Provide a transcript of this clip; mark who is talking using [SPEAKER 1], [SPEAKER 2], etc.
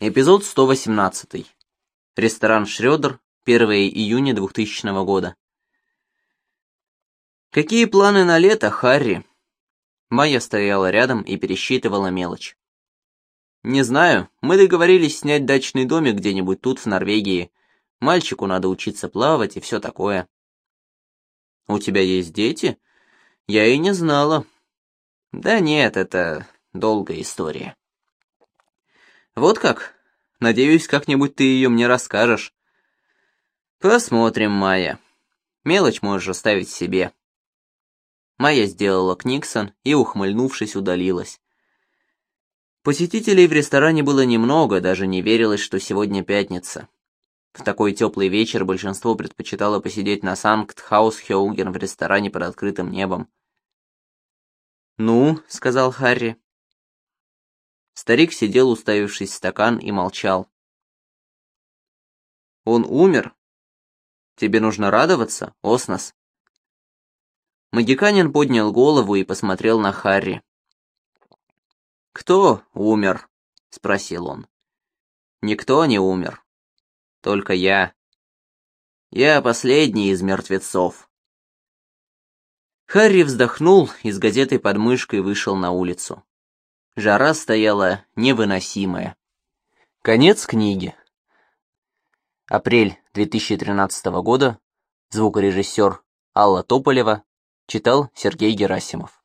[SPEAKER 1] Эпизод 118. Ресторан «Шрёдер», 1 июня 2000 года. «Какие планы на лето, Харри?» Майя стояла рядом и пересчитывала мелочь. «Не знаю, мы договорились снять дачный домик где-нибудь тут, в Норвегии. Мальчику надо учиться плавать и все такое». «У тебя есть дети?» «Я и не знала». «Да нет, это долгая история». «Вот как? Надеюсь, как-нибудь ты ее мне расскажешь». «Посмотрим, Майя. Мелочь можешь оставить себе». Майя сделала книксон и, ухмыльнувшись, удалилась. Посетителей в ресторане было немного, даже не верилось, что сегодня пятница. В такой теплый вечер большинство предпочитало посидеть на Санкт-Хаус-Хеуген в ресторане под открытым небом. «Ну», — сказал Харри. Старик сидел, уставившись в стакан, и молчал. «Он умер? Тебе нужно радоваться, Оснос?» Магиканин поднял голову и посмотрел на Харри. «Кто умер?» — спросил он. «Никто не умер. Только я. Я последний из мертвецов». Харри вздохнул и с газетой под мышкой вышел на улицу. Жара стояла невыносимая. Конец книги. Апрель 2013 года. Звукорежиссер Алла Тополева. Читал Сергей Герасимов.